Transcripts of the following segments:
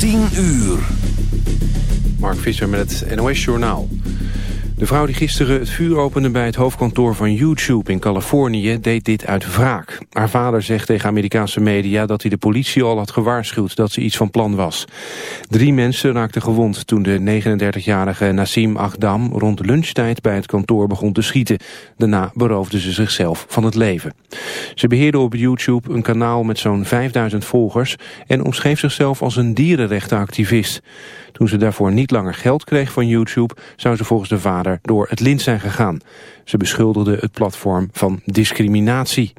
10 uur. Mark Visser met het NOS Journaal. De vrouw die gisteren het vuur opende bij het hoofdkantoor van YouTube in Californië deed dit uit wraak. Haar vader zegt tegen Amerikaanse media dat hij de politie al had gewaarschuwd dat ze iets van plan was. Drie mensen raakten gewond toen de 39-jarige Nassim Agdam rond lunchtijd bij het kantoor begon te schieten. Daarna beroofde ze zichzelf van het leven. Ze beheerde op YouTube een kanaal met zo'n 5000 volgers en omschreef zichzelf als een dierenrechtenactivist. Toen ze daarvoor niet langer geld kreeg van YouTube... zou ze volgens de vader door het lint zijn gegaan. Ze beschuldigde het platform van discriminatie.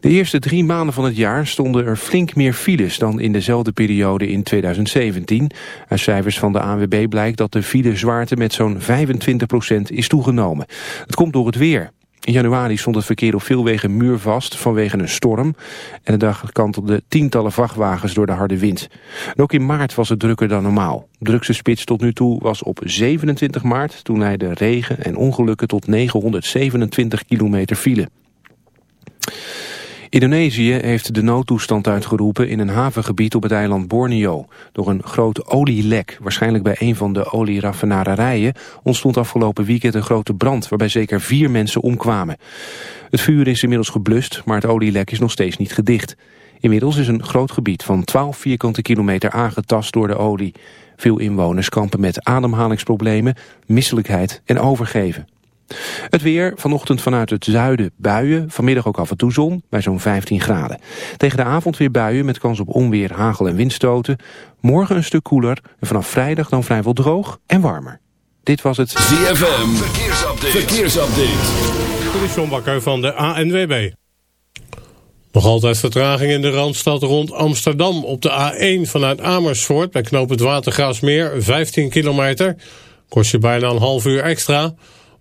De eerste drie maanden van het jaar stonden er flink meer files dan in dezelfde periode in 2017. Uit cijfers van de ANWB blijkt dat de filezwaarte met zo'n 25% is toegenomen. Het komt door het weer. In januari stond het verkeer op veel wegen muurvast vanwege een storm. En de dag kantelden tientallen vrachtwagens door de harde wind. En ook in maart was het drukker dan normaal. De drukste spits tot nu toe was op 27 maart... toen leidde regen en ongelukken tot 927 kilometer file. Indonesië heeft de noodtoestand uitgeroepen in een havengebied op het eiland Borneo. Door een groot olielek, waarschijnlijk bij een van de olieraffinaderijen, ontstond afgelopen weekend een grote brand waarbij zeker vier mensen omkwamen. Het vuur is inmiddels geblust, maar het olielek is nog steeds niet gedicht. Inmiddels is een groot gebied van 12 vierkante kilometer aangetast door de olie. Veel inwoners kampen met ademhalingsproblemen, misselijkheid en overgeven. Het weer, vanochtend vanuit het zuiden buien, vanmiddag ook af en toe zon, bij zo'n 15 graden. Tegen de avond weer buien met kans op onweer, hagel en windstoten. Morgen een stuk koeler en vanaf vrijdag dan vrijwel droog en warmer. Dit was het ZFM, verkeersupdate. verkeersupdate. Dit is John Bakker van de ANWB. Nog altijd vertraging in de Randstad rond Amsterdam op de A1 vanuit Amersfoort bij knoop het Watergraafsmeer 15 kilometer. Kost je bijna een half uur extra.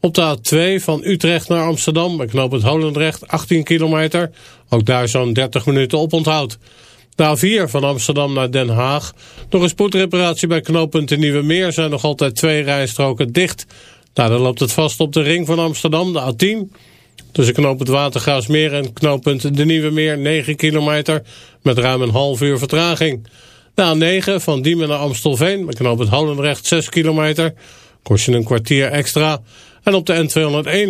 Op de A2 van Utrecht naar Amsterdam bij knoop het Holendrecht 18 kilometer. Ook daar zo'n 30 minuten op onthoud. De A4 van Amsterdam naar Den Haag. Door een spoedreparatie bij knooppunt de Nieuwe Meer zijn nog altijd twee rijstroken dicht. Daardoor loopt het vast op de ring van Amsterdam, de A10. Tussen knooppunt Watergaasmeer en knooppunt de Nieuwe Meer 9 kilometer met ruim een half uur vertraging. De A9 van Diemen naar Amstelveen met knooppunt Holendrecht 6 kilometer. Kost je een kwartier extra. En op de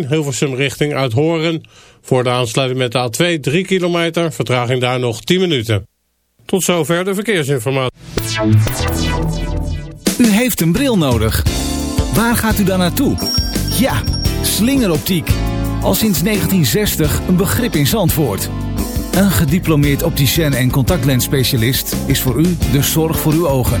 N201 Hilversum richting Uithoren. Voor de aansluiting met de A2 3 kilometer. Vertraging daar nog 10 minuten. Tot zover de verkeersinformatie. U heeft een bril nodig. Waar gaat u dan naartoe? Ja, slingeroptiek. Al sinds 1960 een begrip in Zandvoort. Een gediplomeerd opticien en contactlensspecialist is voor u de zorg voor uw ogen.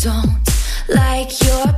don't like your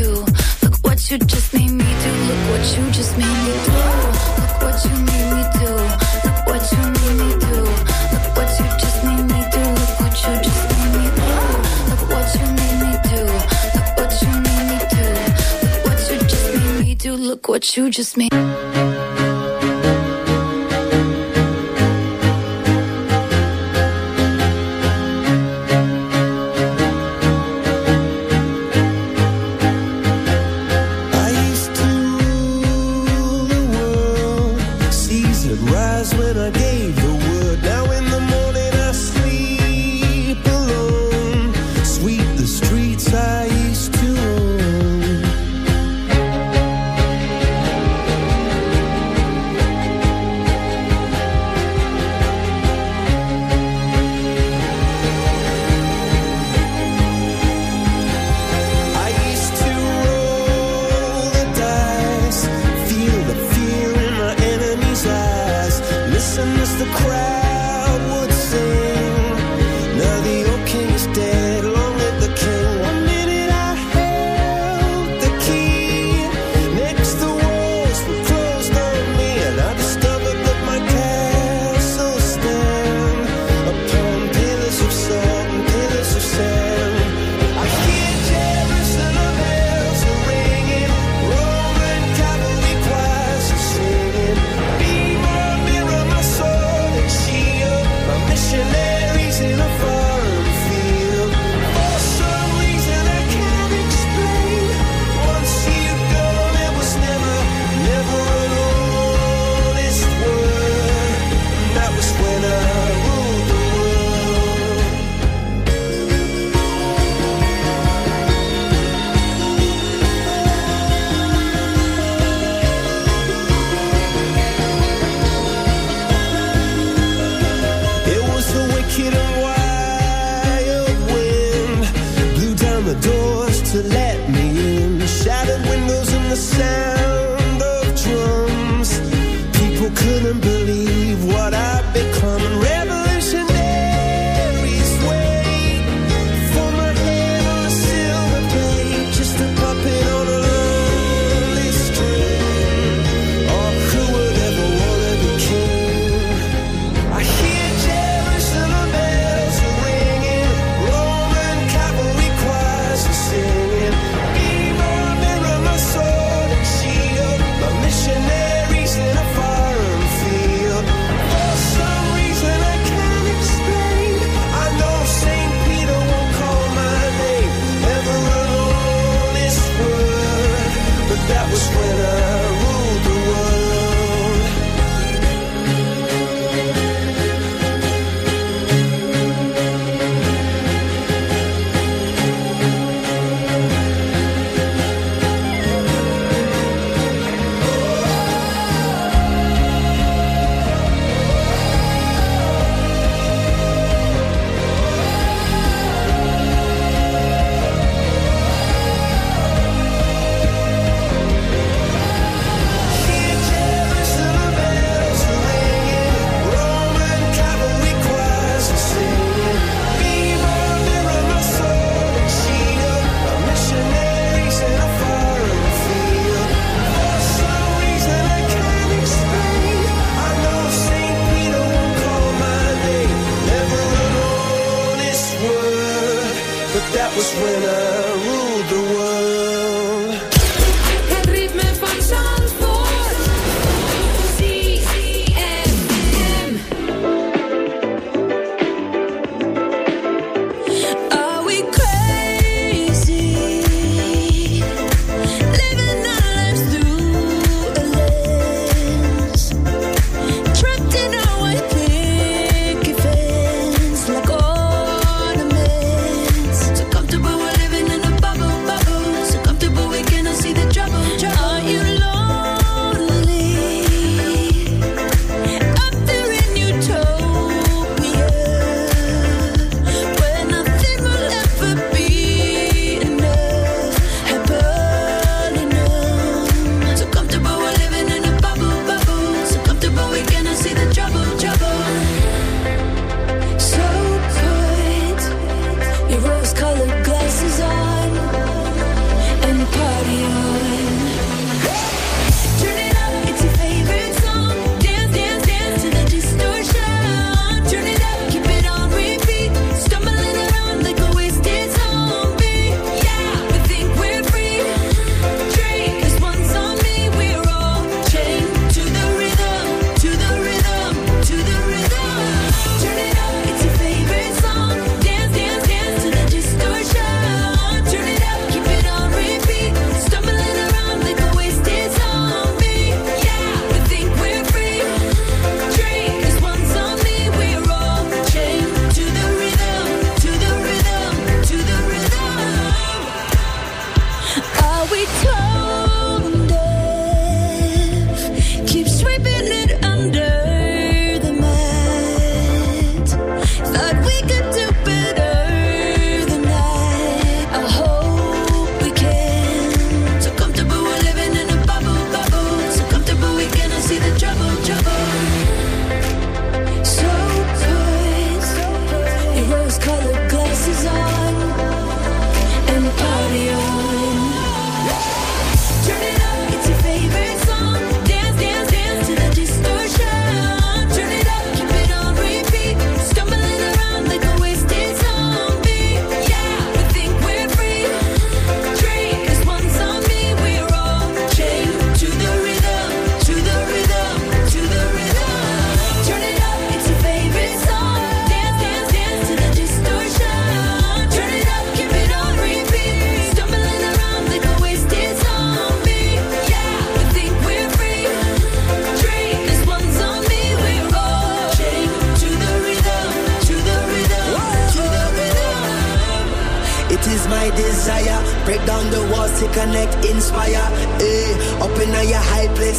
what you just made. the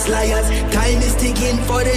liars. Time is ticking for the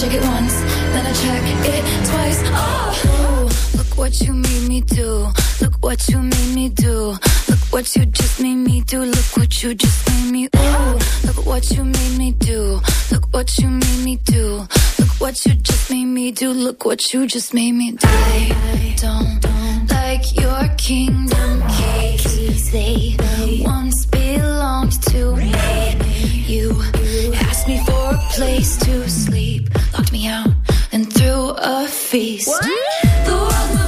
check it once, then I check it twice. Oh, look what you made me do. Look what you made me do. Look what you just made me do. Look what you just made me. Ooh, look what you made me do. Look what you made me do. Look what you just made me do. Look what you just made me do. They don't like your kingdom keys. They once belonged to me. You asked me for a place to sleep out, then threw a feast. The world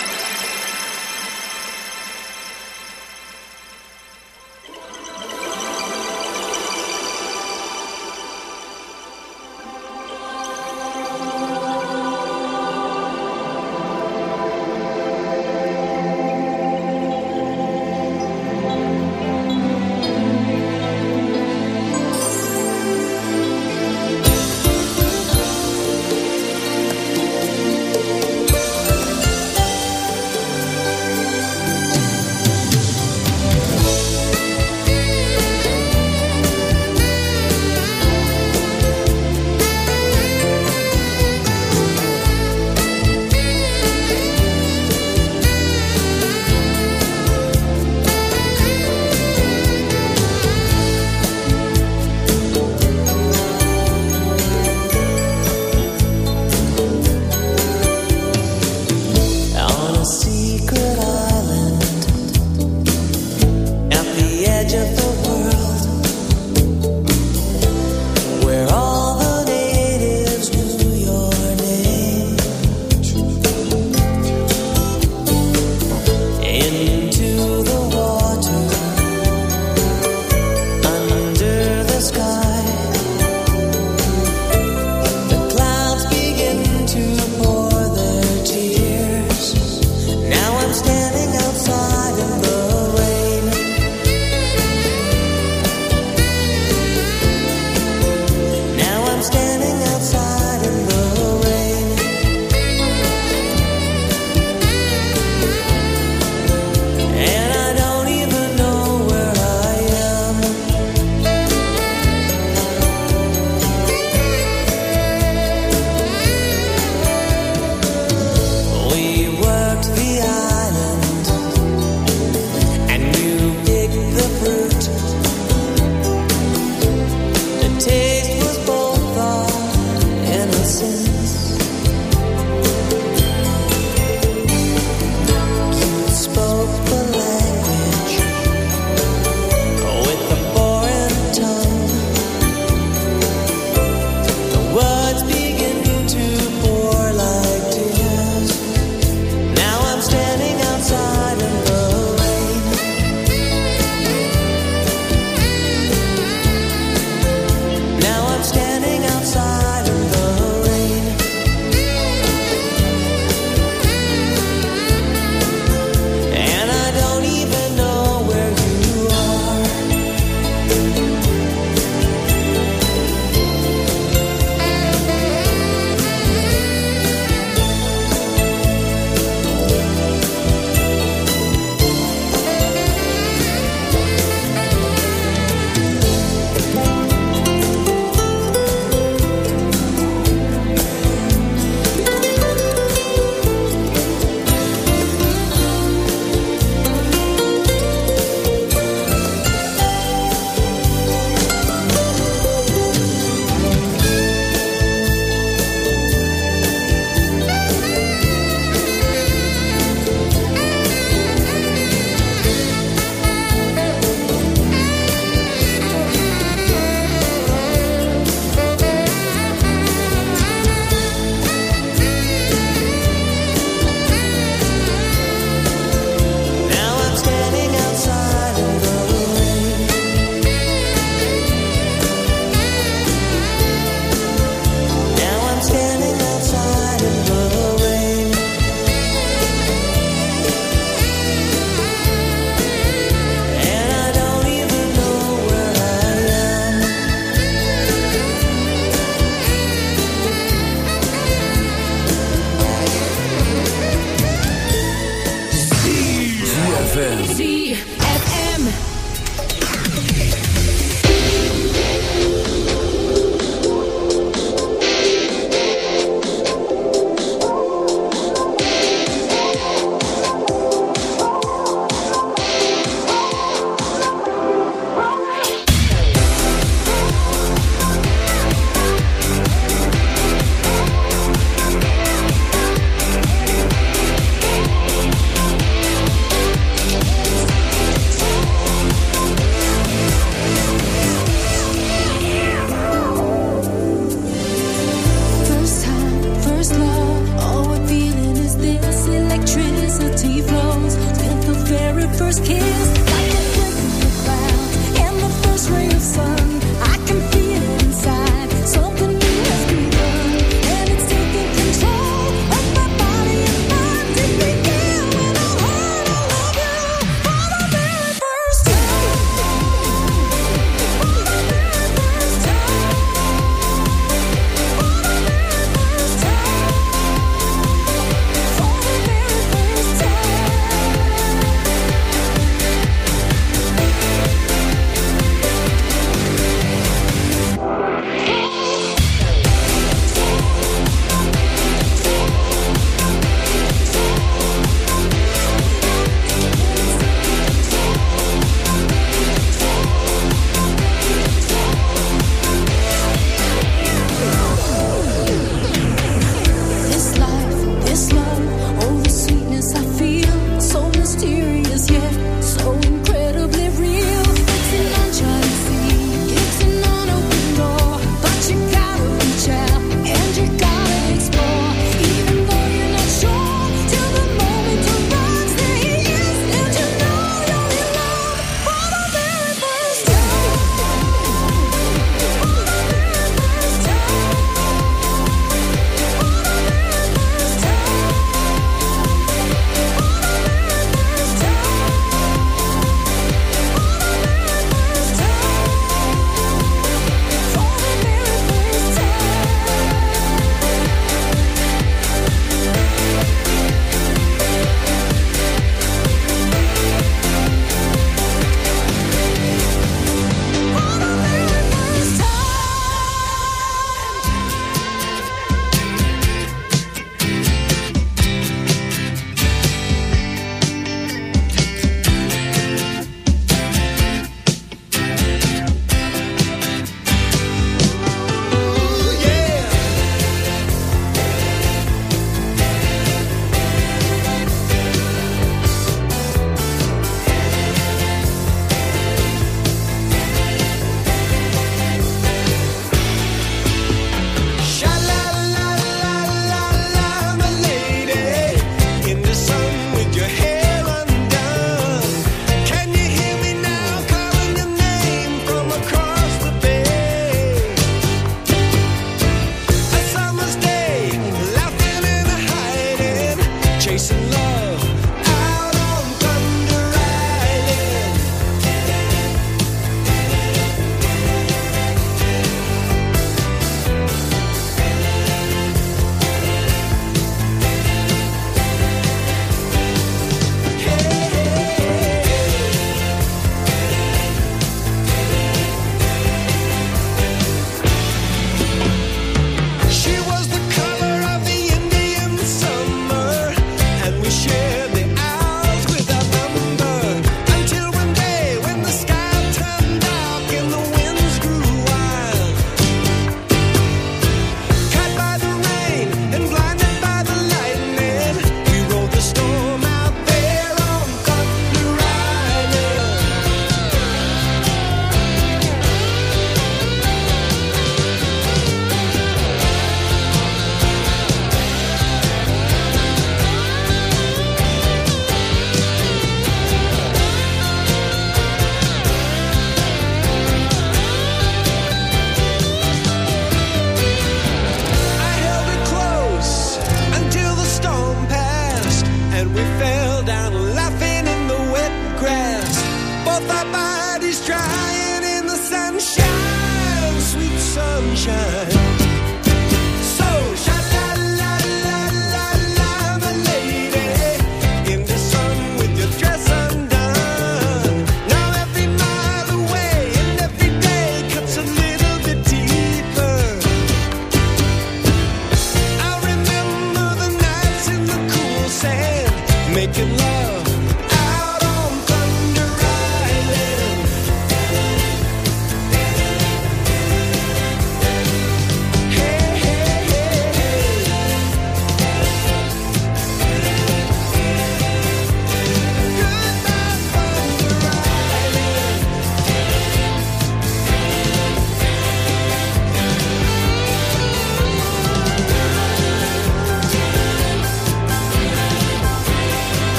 first kiss.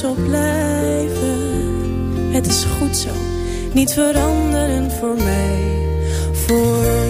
zal blijven. Het is goed zo, niet veranderen voor mij. Voor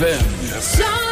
ZFM.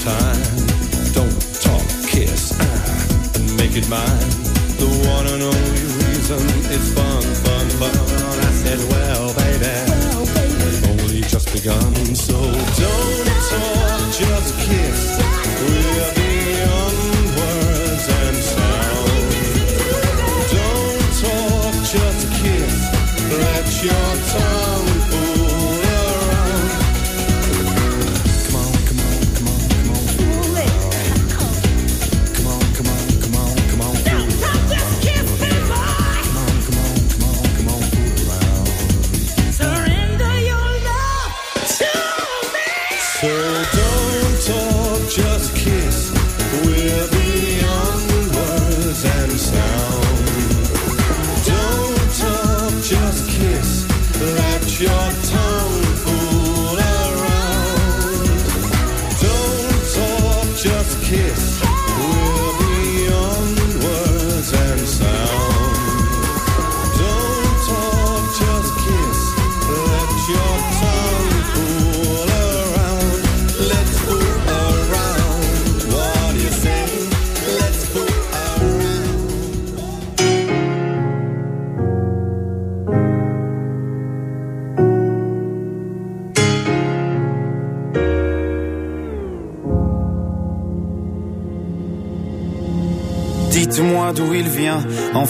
Time. Don't talk, kiss, ah, and make it mine. The one and only reason it's fun, fun, fun. I said, well, baby, we've only just begun.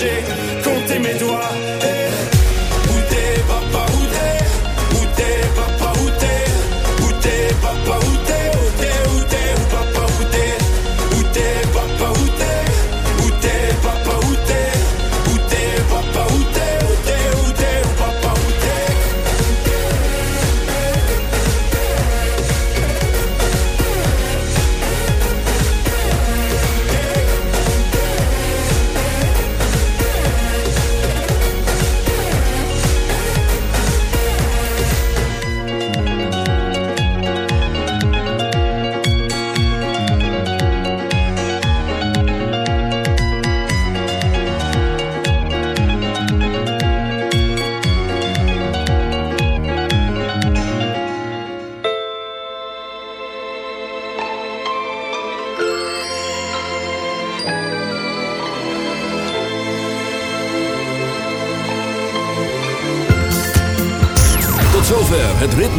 shake.